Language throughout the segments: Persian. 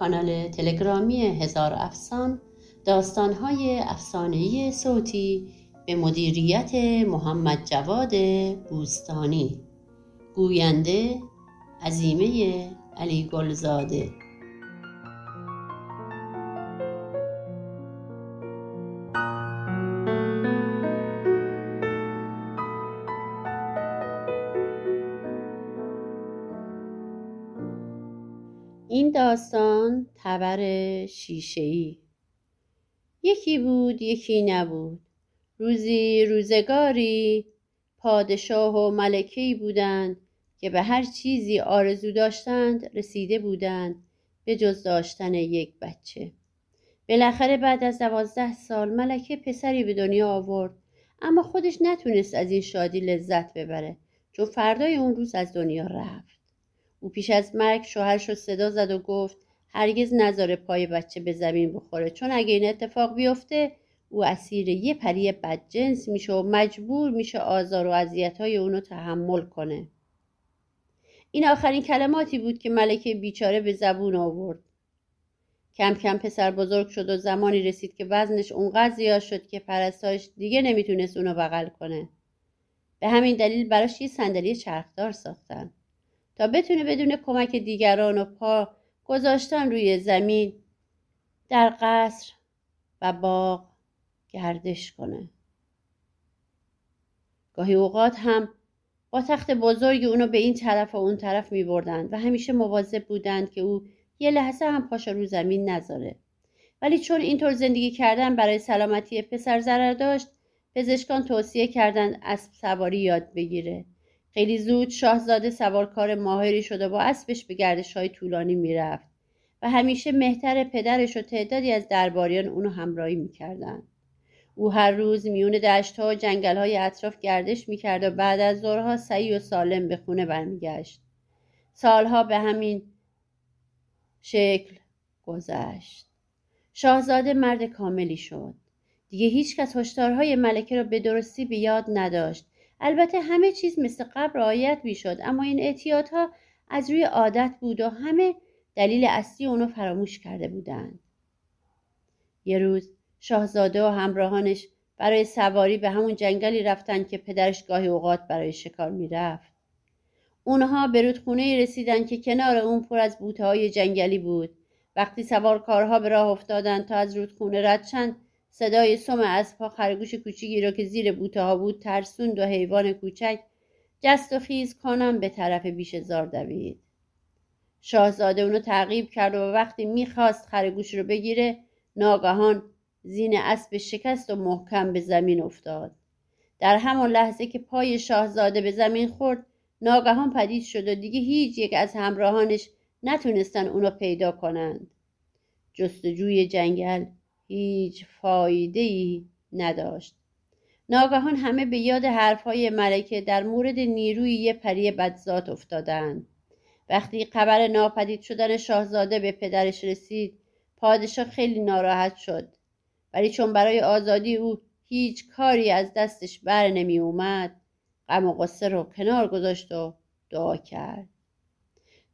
کانال تلگرامی هزار افسان داستانهای افسانهای صوتی به مدیریت محمد جواد بوستانی. گوینده عزیمه علی گلزاده. این داستان تبر شیشهای. یکی بود یکی نبود. روزی روزگاری پادشاه و ملکی بودند که به هر چیزی آرزو داشتند رسیده بودند به جز داشتن یک بچه. بالاخره بعد از دوازده سال ملکه پسری به دنیا آورد اما خودش نتونست از این شادی لذت ببره چون فردای اون روز از دنیا رفت. او پیش از مرگ شوهرش رو صدا زد و گفت هرگز نذاره پای بچه به زمین بخوره. چون اگه این اتفاق بیفته او اسیر یه پری بدجنس میشه و مجبور میشه آزار و اذیت‌های اونو تحمل کنه. این آخرین کلماتی بود که ملکه بیچاره به زبون آورد. کم کم پسر بزرگ شد و زمانی رسید که وزنش اونقدر زیاد شد که پرستارش دیگه نمی‌تونست اونو بغل کنه. به همین دلیل براش یه صندلی چرخدار ساختن. تا بتونه بدون کمک دیگران و پا گذاشتن روی زمین در قصر و باغ گردش کنه. گاهی اوقات هم با تخت بزرگ اونو به این طرف و اون طرف می بردند و همیشه مواظب بودند که او یه لحظه هم پاش رو زمین نذاره. ولی چون اینطور زندگی کردن برای سلامتی پسر ضرر داشت پزشکان توصیه کردند اسب سواری یاد بگیره. خیلی زود شاهزاده سوارکار ماهری شده با اسبش به گردش های طولانی می‌رفت و همیشه مهتر پدرش و تعدادی از درباریان اونو همراهی می‌کردند. او هر روز میون دشت ها و جنگل های اطراف گردش می‌کرد و بعد از ظهرها سعی و سالم به خونه برمیگشت. سالها به همین شکل گذشت. شاهزاده مرد کاملی شد. دیگه هیچکس هشدارهای ملکه را به درستی به یاد نداشت. البته همه چیز مثل قبل رعایت می‌شد اما این احتیاطها از روی عادت بود و همه دلیل اصلی اونو فراموش کرده بودند یه روز شاهزاده و همراهانش برای سواری به همون جنگلی رفتن که پدرش گاهی اوقات برای شکار می‌رفت. اونها به رودخونه رسیدن که کنار اون پر از بوته های جنگلی بود. وقتی سوارکارها به راه افتادن تا از رودخونه رد چند صدای سم اسبها خرگوش کوچیکی را که زیر بوته ها بود ترسوند و حیوان کوچک جست و خیز کنم به طرف بیش زار دوید. شاهزاده اونو تعقیب کرد و وقتی می‌خواست خرگوش رو بگیره ناگهان زین اسب شکست و محکم به زمین افتاد در همان لحظه که پای شاهزاده به زمین خورد ناگهان پدید شد و دیگه هیچ یک از همراهانش نتونستن اونو پیدا کنند جستجوی جنگل هیچ فایده ای نداشت. ناگهان همه به یاد حرفهای ملکه در مورد نیروی یه پری بدزات افتادند. وقتی خبر ناپدید شدن شاهزاده به پدرش رسید پادشاه خیلی ناراحت شد. ولی چون برای آزادی او هیچ کاری از دستش بر نمی اومد غم و قصه رو کنار گذاشت و دعا کرد.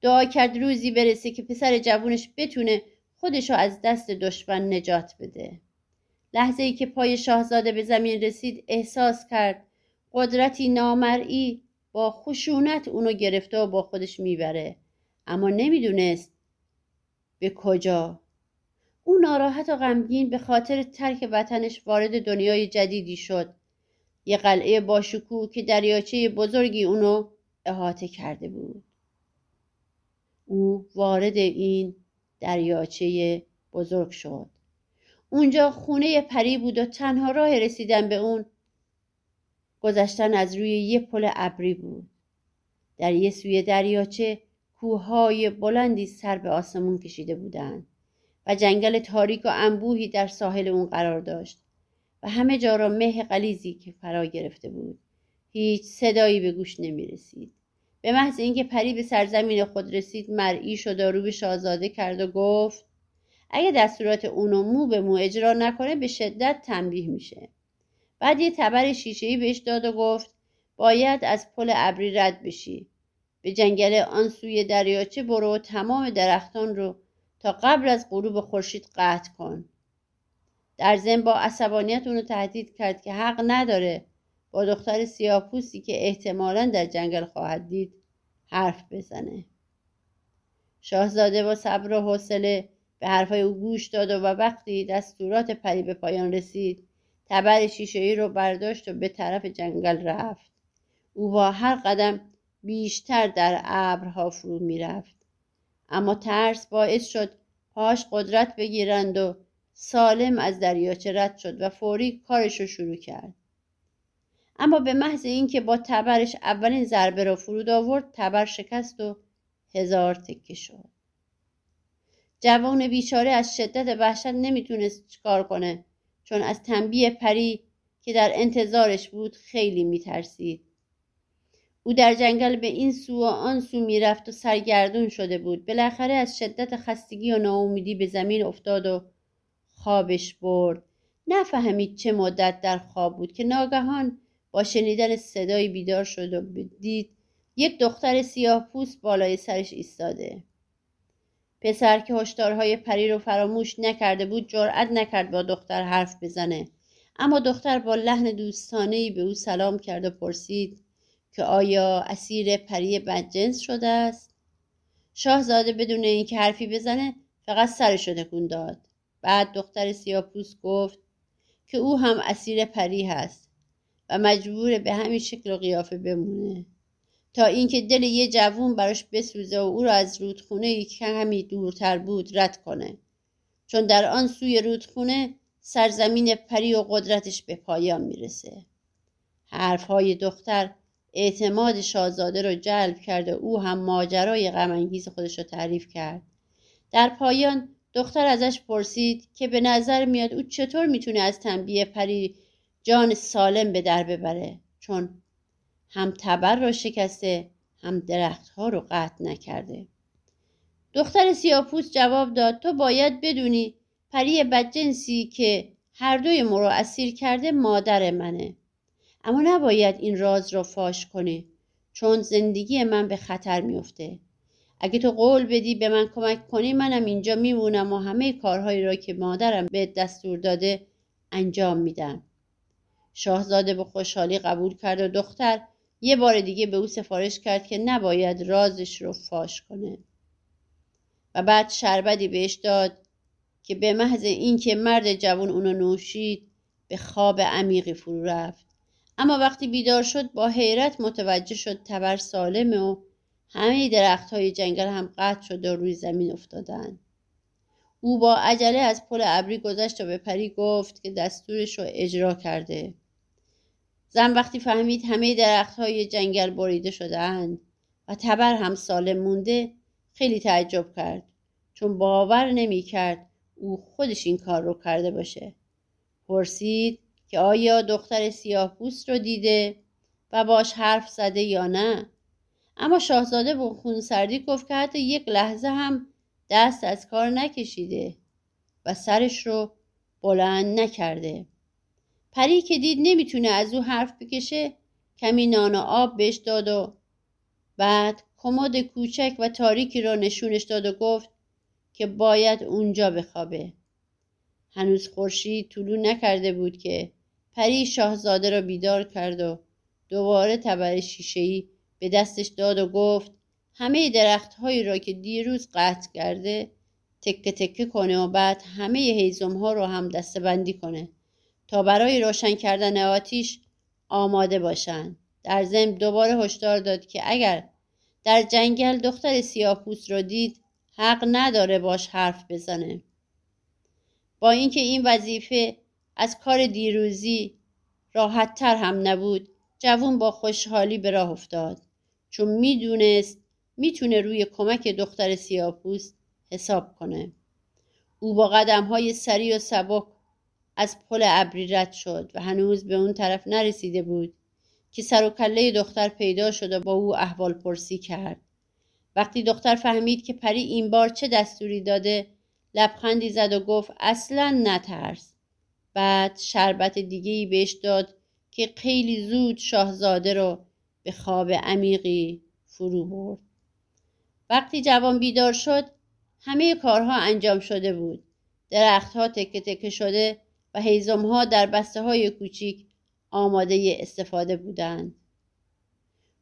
دعا کرد روزی برسه که پسر جوونش بتونه خودشو از دست دشمن نجات بده. لحظه ای که پای شاهزاده به زمین رسید احساس کرد قدرتی نامرئی با خشونت اونو گرفته و با خودش می‌بره. اما نمی‌دونست به کجا. او ناراحت و غمگین به خاطر ترک وطنش وارد دنیای جدیدی شد. یه قلعه باشکوه که دریاچه بزرگی اونو احاطه کرده بود. او وارد این دریاچه بزرگ شد. اونجا خونه پری بود و تنها راه رسیدن به اون گذشتن از روی یه پل ابری بود. در یه سوی دریاچه کوههای بلندی سر به آسمون کشیده بودند و جنگل تاریک و انبوهی در ساحل اون قرار داشت و همه جا را مه قلیزی که فرا گرفته بود. هیچ صدایی به گوش نمی رسید به محض اینکه پری به سرزمین خود رسید مرئی شد و رو به شاهزاده کرد و گفت اگه دستورات اونو مو به مو اجرا نکنه به شدت تنبیه میشه. بعد یه تبر شیشهای بهش داد و گفت باید از پل ابری رد بشی. به جنگل آن سوی دریاچه برو و تمام درختان رو تا قبل از غروب خورشید قطع کن. در ضمن با عصبانیت اونو تهدید کرد که حق نداره با دختر سیاپوسی که احتمالا در جنگل خواهد دید حرف بزنه. شاهزاده با صبر و حوصله به حرفای او گوش داد و وقتی دستورات پری به پایان رسید تبر شیشه ای رو برداشت و به طرف جنگل رفت. او با هر قدم بیشتر در ابرها فرو می‌رفت. اما ترس باعث شد پاش قدرت بگیرند و سالم از دریاچه رد شد و فوری کارش رو شروع کرد. اما به محض اینکه با تبرش اولین ضربه را فرود آورد تبر شکست و هزار تکه شد. جوان بیچاره از شدت وحشت نمی‌تونست چیکار کنه چون از تنبیه پری که در انتظارش بود خیلی میترسید. او در جنگل به این سو و آن سو می‌رفت و سرگردون شده بود. بالاخره از شدت خستگی و ناامیدی به زمین افتاد و خوابش برد. نفهمید چه مدت در خواب بود که ناگهان با شنیدن صدای بیدار شد و دید یک دختر سیاه پوست بالای سرش ایستاده. پسر که هشدارهای پری رو فراموش نکرده بود جرأت نکرد با دختر حرف بزنه. اما دختر با لحن دوستانه به او سلام کرد و پرسید که آیا اسیر پری بدجنس شده است؟ شاهزاده بدون اینکه حرفی بزنه فقط سرش تکون داد. بعد دختر سیاپوس گفت که او هم اسیر پری هست. و مجبور به همین شکل و قیافه بمونه. تا اینکه دل یه جوون براش بسوزه و او را از رودخونه کمی دورتر بود رد کنه. چون در آن سوی رودخونه سرزمین پری و قدرتش به پایان می‌رسه. حرفهای دختر اعتماد شاهزاده را جلب کرده او هم ماجرای غمانگیز خودش را تعریف کرد. در پایان دختر ازش پرسید که به نظر میاد او چطور می‌تونه از تنبیه پری جان سالم به در ببره چون هم تبر را شکسته هم درختها رو قطع نکرده. دختر سیاپوس جواب داد تو باید بدونی پری بدجنسی که هر دوی ما رو اسیر کرده مادر منه. اما نباید این راز را فاش کنی چون زندگی من به خطر میفته اگه تو قول بدی به من کمک کنی منم اینجا میمونم و همه کارهایی را که مادرم به دستور داده انجام میدم. شاهزاده به خوشحالی قبول کرد و دختر یه بار دیگه به او سفارش کرد که نباید رازش رو فاش کنه. و بعد شربتی بهش داد که به محض اینکه مرد جوان اونو نوشید به خواب عمیقی فرو رفت. اما وقتی بیدار شد با حیرت متوجه شد تبر سالمه و همه درخت های جنگل هم قطع شده و روی زمین افتادن. او با عجله از پل ابری گذشت و به پری گفت که دستورش رو اجرا کرده. زن وقتی فهمید همه درخت های جنگل بریده شدهاند و تبر هم سالم مونده خیلی تعجب کرد. چون باور نمی کرد او خودش این کار رو کرده باشه. پرسید که آیا دختر سیاه پوست رو دیده و باش حرف زده یا نه؟ اما شاهزاده با خون سردی گفت که حتی یک لحظه هم دست از کار نکشیده و سرش رو بلند نکرده. پری که دید نمی‌تونه از او حرف بکشه کمی نان و آب بهش داد و بعد کمد کوچک و تاریکی را نشونش داد و گفت که باید اونجا بخوابه. هنوز خورشید طلوع نکرده بود که پری شاهزاده را بیدار کرد و دوباره تبر شیشهای به دستش داد و گفت همه درخت هایی را که دیروز قطع کرده تکه تکه کنه و بعد همه هیزم ها رو هم دستبندی کنه. تا برای روشن کردن آتیش آماده باشند. در ضمن دوباره هشدار داد که اگر در جنگل دختر سیاپوس را دید حق نداره باش حرف بزنه. با اینکه این وظیفه از کار دیروزی راحت تر هم نبود جوون با خوشحالی به راه افتاد. چون می‌دونست می‌تونه روی کمک دختر سیاپوس حساب کنه. او با قدم های سری و سبک از پل ابری رد شد و هنوز به اون طرف نرسیده بود که سر و کله دختر پیدا شد و با او احوال پرسی کرد. وقتی دختر فهمید که پری این بار چه دستوری داده لبخندی زد و گفت اصلا نترس. بعد شربت دیگه ای بهش داد که خیلی زود شاهزاده رو به خواب عمیقی فرو برد. وقتی جوان بیدار شد همه کارها انجام شده بود. درختها تکه تکه شده و ها در بسته های کوچیک آماده استفاده بودند.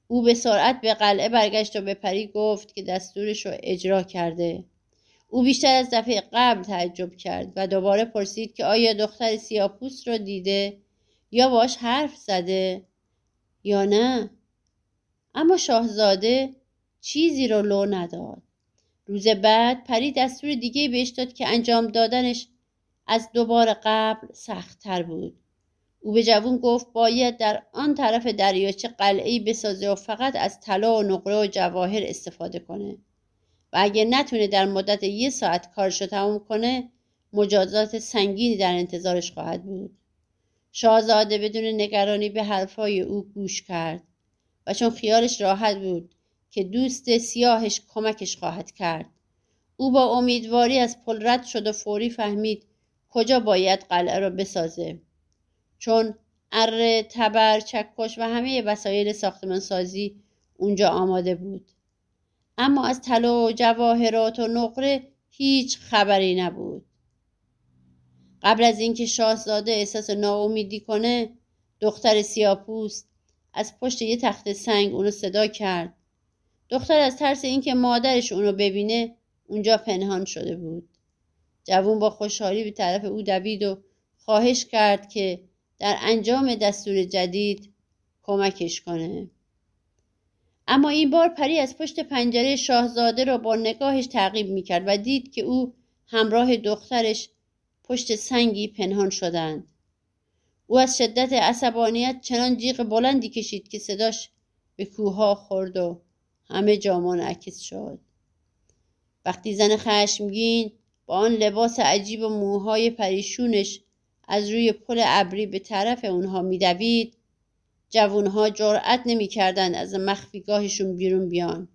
او به سرعت به قلعه برگشت و به پری گفت که دستورش رو اجرا کرده. او بیشتر از دفعه قبل تعجب کرد و دوباره پرسید که آیا دختر سیاپوس را دیده یا باش حرف زده یا نه. اما شاهزاده چیزی را لو نداد. روز بعد پری دستور دیگه بهش داد که انجام دادنش از دوبار قبل سختتر بود. او به جوون گفت باید در آن طرف دریاچه قلعه بسازه و فقط از طلا و نقره و جواهر استفاده کنه. و اگه نتونه در مدت یه ساعت کارش رو تموم کنه مجازات سنگینی در انتظارش خواهد بود. شاهزاده بدون نگرانی به حرفهای او گوش کرد و چون خیالش راحت بود که دوست سیاهش کمکش خواهد کرد او با امیدواری از پل رد شد و فوری فهمید کجا باید قلعه را بسازه؟ چون اره تبر چکش و همه وسایل ساختمانسازی اونجا آماده بود. اما از طلا و جواهرات و نقره هیچ خبری نبود. قبل از اینکه شاهزاده احساس ناامیدی کنه دختر سیاپوست از پشت یه تخت سنگ اونو صدا کرد. دختر از ترس اینکه مادرش اونو ببینه اونجا پنهان شده بود. جوون با خوشحالی به طرف او دوید و خواهش کرد که در انجام دستور جدید کمکش کنه. اما این بار پری از پشت پنجره شاهزاده را با نگاهش تعقیب می‌کرد و دید که او همراه دخترش پشت سنگی پنهان شدند. او از شدت عصبانیت چنان جیغ بلندی کشید که صداش به کوها خورد و همه جا منعکس شد. وقتی زن خشمگین با آن لباس عجیب و موهای پریشونش از روی پل ابری به طرف اونها میدوید جوونها جرأت نمی‌کردند از مخفیگاهشون بیرون بیان.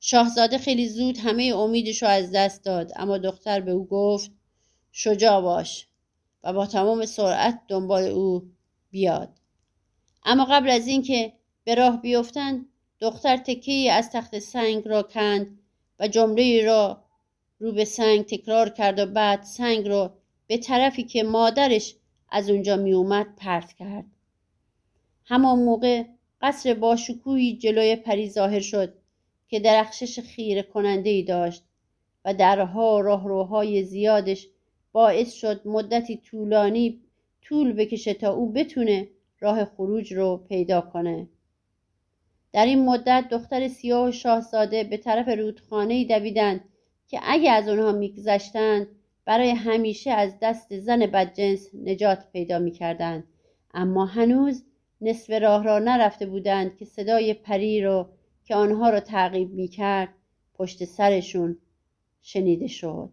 شاهزاده خیلی زود همه امیدش رو از دست داد اما دختر به او گفت شجاع باش و با تمام سرعت دنبال او بیاد. اما قبل از اینکه به راه بیفتند دختر تکه از تخت سنگ را کند و جمله را رو به سنگ تکرار کرد و بعد سنگ را به طرفی که مادرش از اونجا می اومد پرت کرد. همان موقع قصر باشکوهی جلوی پری ظاهر شد که درخشش خیره کننده ای داشت و درها راهروهای زیادش باعث شد مدتی طولانی طول بکشه تا او بتونه راه خروج رو پیدا کنه. در این مدت دختر سیاه و شاهزاده به طرف رودخانه دویدند که اگه از اونها میگذشتند برای همیشه از دست زن بدجنس نجات پیدا می‌کردند. اما هنوز نصف راه را نرفته بودند که صدای پری رو که آنها را تعقیب می‌کرد پشت سرشون شنیده شد.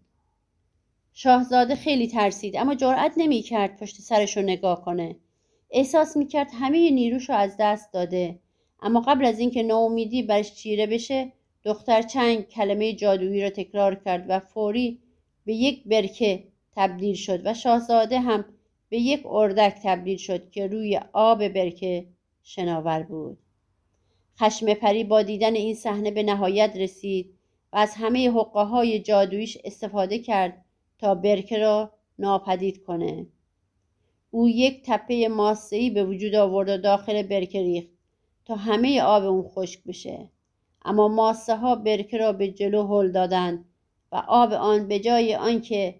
شاهزاده خیلی ترسید اما جرأت نمی‌کرد پشت سرش رو نگاه کنه. احساس می‌کرد همه نیروش رو از دست داده. اما قبل از اینکه ناامیدی برش چیره بشه دختر چنگ کلمه جادویی را تکرار کرد و فوری به یک برکه تبدیل شد و شاهزاده هم به یک اردک تبدیل شد که روی آب برکه شناور بود. خشم پری با دیدن این صحنه به نهایت رسید و از همه حقه های جادویش استفاده کرد تا برکه را ناپدید کنه. او یک تپه ماسه‌ای به وجود آورد و داخل برکه ریخت تا همه آب اون خشک بشه. اما ماسه ها برکه را به جلو هل دادند و آب آن به جای آنکه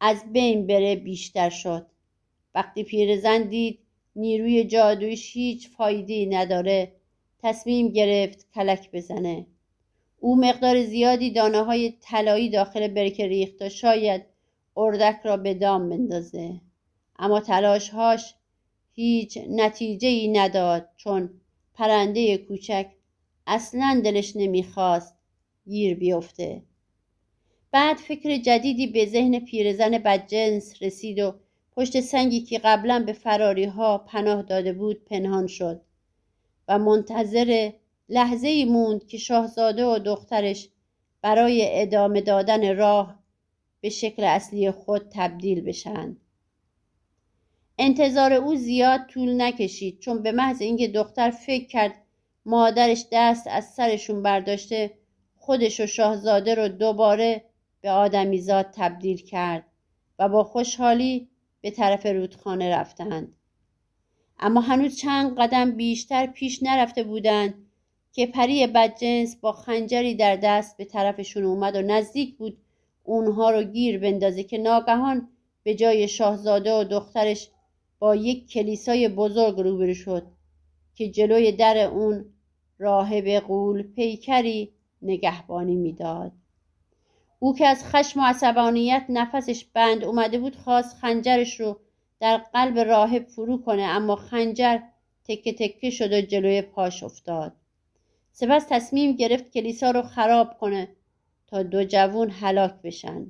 از بین بره بیشتر شد. وقتی پیرزن دید نیروی جادویش هیچ فایده نداره تصمیم گرفت کلک بزنه. او مقدار زیادی دانه های طلایی داخل برکه ریخت تا شاید اردک را به دام بندازه. اما تلاشهاش هیچ نتیجه ای نداد چون پرنده کوچک اصلا دلش نمی‌خواست گیر بیفته. بعد فکر جدیدی به ذهن پیرزن بدجنس رسید و پشت سنگی که قبلا به فراری ها پناه داده بود پنهان شد و منتظر لحظه ای موند که شاهزاده و دخترش برای ادامه دادن راه به شکل اصلی خود تبدیل بشن. انتظار او زیاد طول نکشید چون به محض اینکه دختر فکر کرد مادرش دست از سرشون برداشته خودش و شاهزاده رو دوباره به آدمیزاد تبدیل کرد و با خوشحالی به طرف رودخانه رفتند. اما هنوز چند قدم بیشتر پیش نرفته بودند که پری بدجنس با خنجری در دست به طرفشون اومد و نزدیک بود اونها رو گیر بندازه که ناگهان به جای شاهزاده و دخترش با یک کلیسای بزرگ روبرو شد که جلوی در اون راهب قول پیکری نگهبانی می‌داد. او که از خشم و عصبانیت نفسش بند اومده بود خواست خنجرش رو در قلب راهب فرو کنه اما خنجر تکه تکه شد و جلوی پاش افتاد. سپس تصمیم گرفت کلیسا رو خراب کنه تا دو جوون هلاک بشن.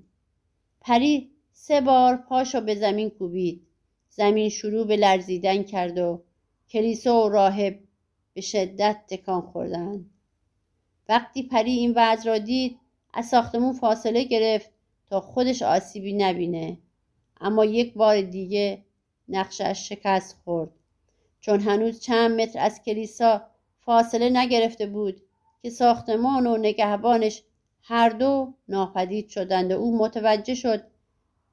پری سه بار پاشو به زمین کوبید. زمین شروع به لرزیدن کرد و کلیسا و راهب به شدت تکان خوردند وقتی پری این وضع را دید از ساختمون فاصله گرفت تا خودش آسیبی نبینه. اما یک بار دیگه نقشش شکست خورد. چون هنوز چند متر از کلیسا فاصله نگرفته بود که ساختمان و نگهبانش هر دو ناپدید شدند و او متوجه شد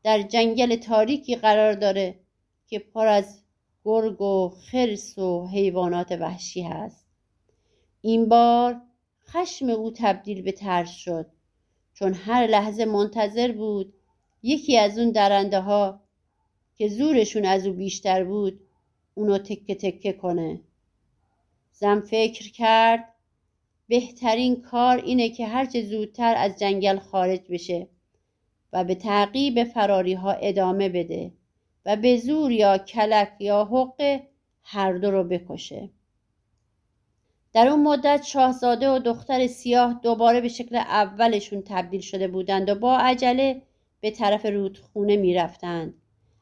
در جنگل تاریکی قرار داره که پر از گرگ و خرس و حیوانات وحشی هست. این بار خشم او تبدیل به ترس شد چون هر لحظه منتظر بود یکی از اون درنده ها که زورشون از او بیشتر بود اونو تکه تکه کنه. زن فکر کرد بهترین کار اینه که هرچه زودتر از جنگل خارج بشه و به تعقیب فراری ها ادامه بده. و به زور یا کلک یا حق هر دو رو بکشه. در اون مدت شاهزاده و دختر سیاه دوباره به شکل اولشون تبدیل شده بودند و با عجله به طرف رودخونه می‌رفتند.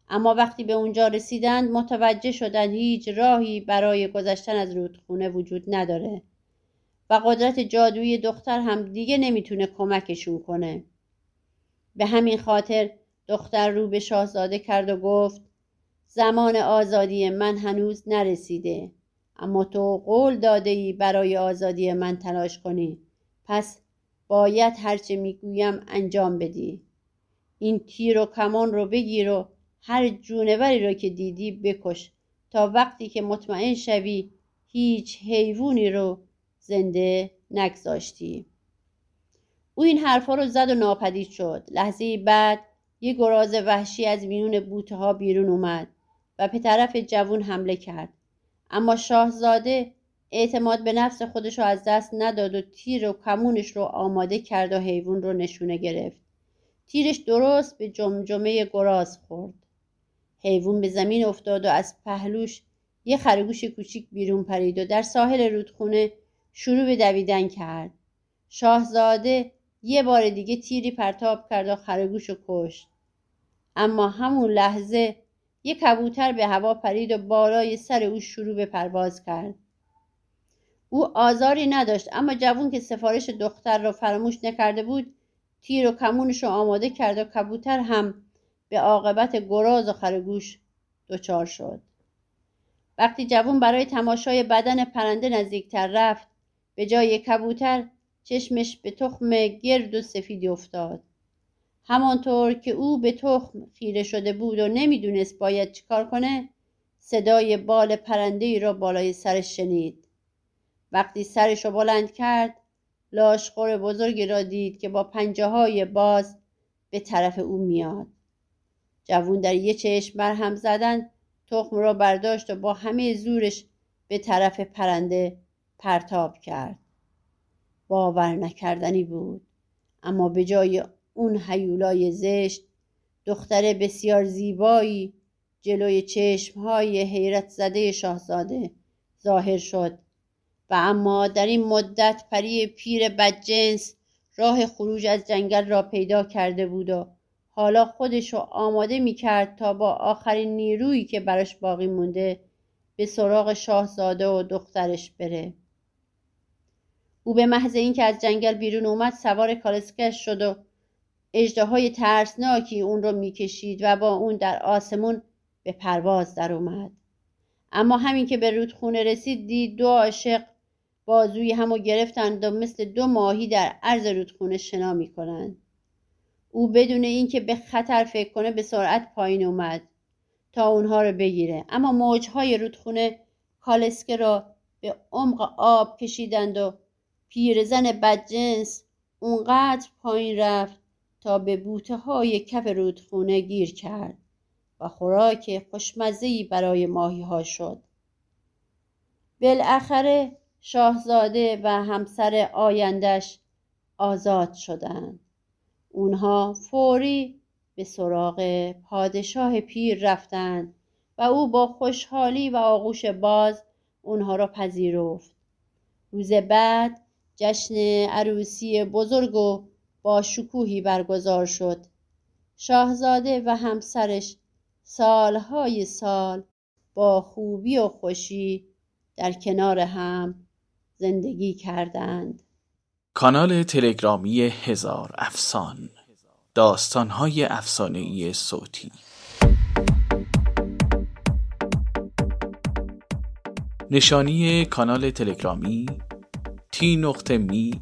اما وقتی به اونجا رسیدند متوجه شدند هیچ راهی برای گذشتن از رودخونه وجود نداره و قدرت جادویی دختر هم دیگه نمی‌تونه کمکشون کنه. به همین خاطر دختر رو به شاهزاده کرد و گفت زمان آزادی من هنوز نرسیده اما تو قول داده ای برای آزادی من تلاش کنی. پس باید هرچه می‌گویم انجام بدی. این تیر و کمان رو بگیر و هر جونوری رو که دیدی بکش تا وقتی که مطمئن شوی هیچ حیوانی رو زنده نگذاشتی. او این حرفا رو زد و ناپدید شد. لحظه بعد یه گراز وحشی از میون بوته ها بیرون اومد و به طرف جوون حمله کرد. اما شاهزاده اعتماد به نفس خودش رو از دست نداد و تیر و کمونش رو آماده کرد و حیوان رو نشونه گرفت. تیرش درست به جمجمه گراز خورد. حیوان به زمین افتاد و از پهلوش یه خرگوش کوچیک بیرون پرید و در ساحل رودخونه شروع به دویدن کرد. شاهزاده یه بار دیگه تیری پرتاب کرد و خرگوش رو کشت. اما همون لحظه یک کبوتر به هوا پرید و بالای سر او شروع به پرواز کرد. او آزاری نداشت اما جوون که سفارش دختر را فراموش نکرده بود تیر و کمونش رو آماده کرد و کبوتر هم به عاقبت گراز و خرگوش دچار شد. وقتی جوون برای تماشای بدن پرنده نزدیکتر رفت به جای کبوتر چشمش به تخم گرد و سفیدی افتاد. همانطور که او به تخم خیره شده بود و نمی‌دونست باید چیکار کنه صدای بال پرنده ای را بالای سرش شنید. وقتی سرش را بلند کرد لاشخور بزرگی را دید که با پنجه های باز به طرف او میاد جوون در یه چشم برهم زدن تخم را برداشت و با همه زورش به طرف پرنده پرتاب کرد. باور نکردنی بود اما به جای اون حیولای زشت دختر بسیار زیبایی جلوی چشمهای حیرت زده شاهزاده ظاهر شد. و اما در این مدت پری پیر بدجنس راه خروج از جنگل را پیدا کرده بود و حالا خودش رو آماده می کرد تا با آخرین نیرویی که براش باقی مونده به سراغ شاهزاده و دخترش بره. او به محض اینکه از جنگل بیرون اومد سوار کالسکش شد و اجدهای ترسناکی اون رو می‌کشید و با اون در آسمون به پرواز در اومد. اما همین که به رودخونه رسید دید دو عاشق بازوی همو گرفتند و مثل دو ماهی در عرض رودخونه شنا می‌کنند. او بدون اینکه به خطر فکر کنه به سرعت پایین اومد تا اونها رو بگیره. اما موجهای رودخونه کالسکه را به عمق آب کشیدند و پیرزن بدجنس اونقدر پایین رفت تا به بوته های کف رودخونه گیر کرد و خوراک خوشمزهی برای ماهی ها شد. بالاخره شاهزاده و همسر آیندش آزاد شدند. اونها فوری به سراغ پادشاه پیر رفتند و او با خوشحالی و آغوش باز اونها را پذیرفت. روز بعد جشن عروسی بزرگ و با شکوهی برگزار شد. شاهزاده و همسرش سالهای سال با خوبی و خوشی در کنار هم زندگی کردند. کانال تلگرامی هزار افسان داستانهای ای صوتی. نشانی کانال تلگرامی تی نقطه می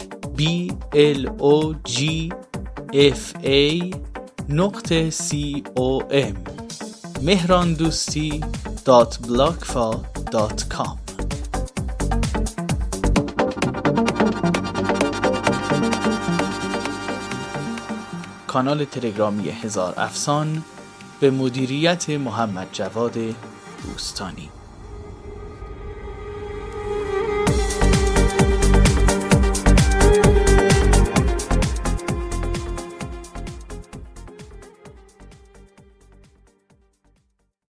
b l o g f a نقطه c o m مهران دوستی dot بلاگفا dot com کانال تلگرامی هزار افسان به مدیریت محمد جواد دوستانی